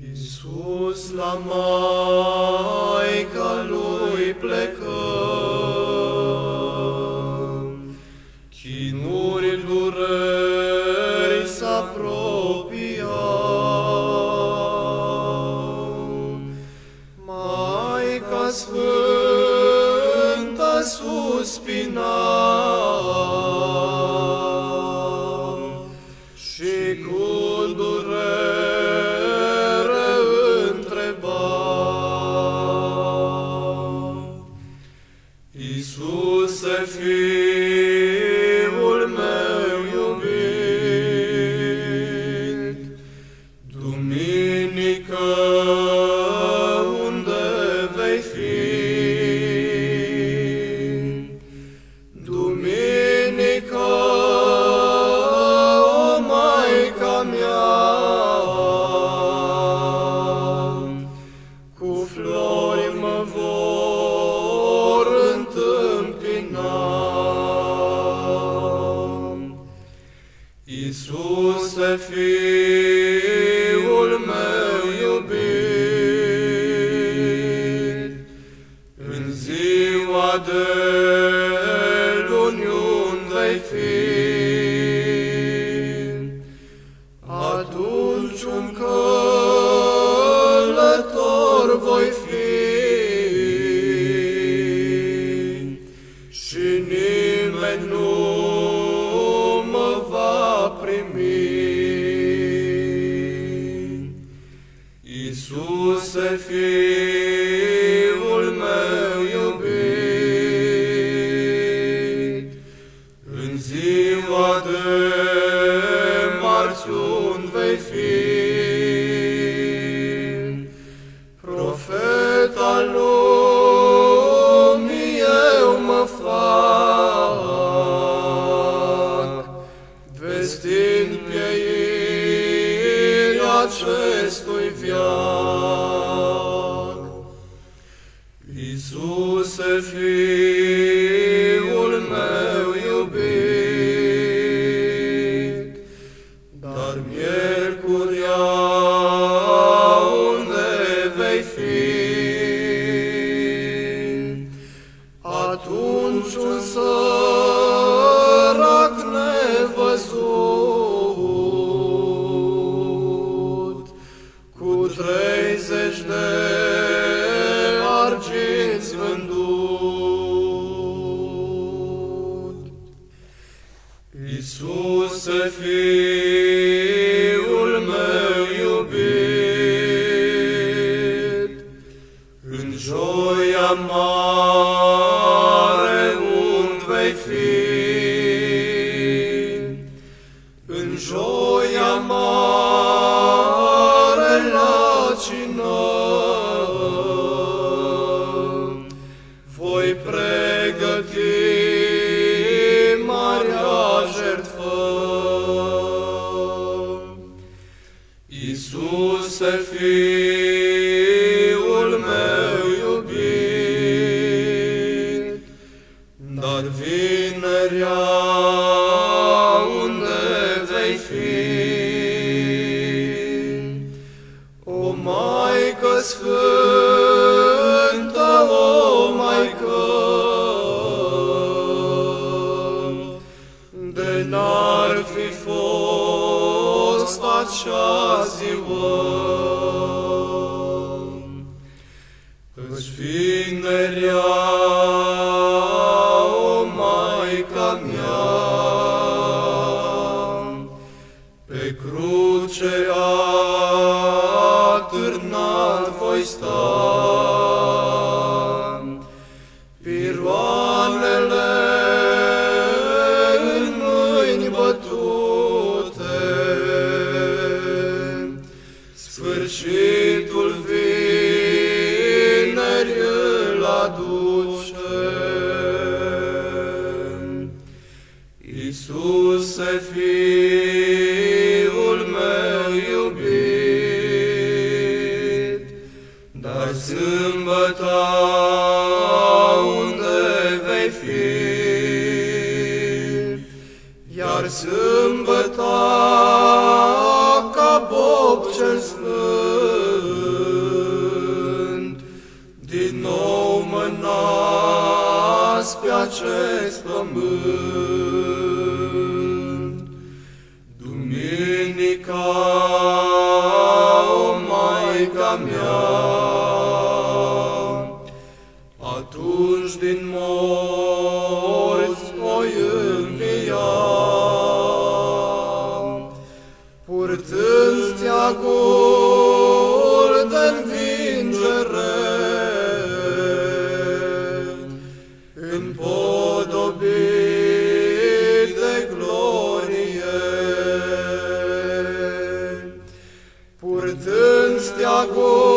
Iisus la Maica Lui plecă, chinuri dureri s-apropiau. Maica Sfântă suspina, Iisuse, Fiul meu iubit, Duminică Iisuse, Fiul meu iubit, în ziua de luni unde vei fi, Fiul meu iubit, în ziua de fils. Iisuse, Fiul meu iubit, în joia mare Iisuse, Fiul meu iubit, dar vinerea unde vei fi? O Maică Sfântă, o Maică, de n-ar fi fost acea ziua. Pe cruce atârnat voi sta, sâmbătă unde vei fi, iar sâmbătă ca bob cel sfânt, din nou mă nasc pe acest pământ. Purtând steagul de învingere, împodobit de glorie. Purtând steagul